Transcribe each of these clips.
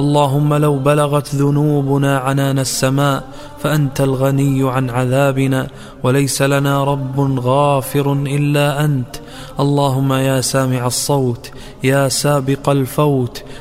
اللهم لو بلغت ذنوبنا عنان السماء فأنت الغني عن عذابنا وليس لنا رب غافر إلا أنت اللهم يا سامع الصوت يا سابق الفوت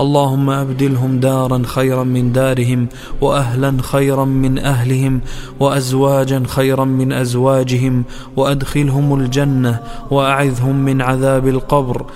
اللهم أبدلهم دارا خيرا من دارهم وأهلا خيرا من أهلهم وأزواجا خيرا من أزواجهم وأدخلهم الجنة وأعذهم من عذاب القبر.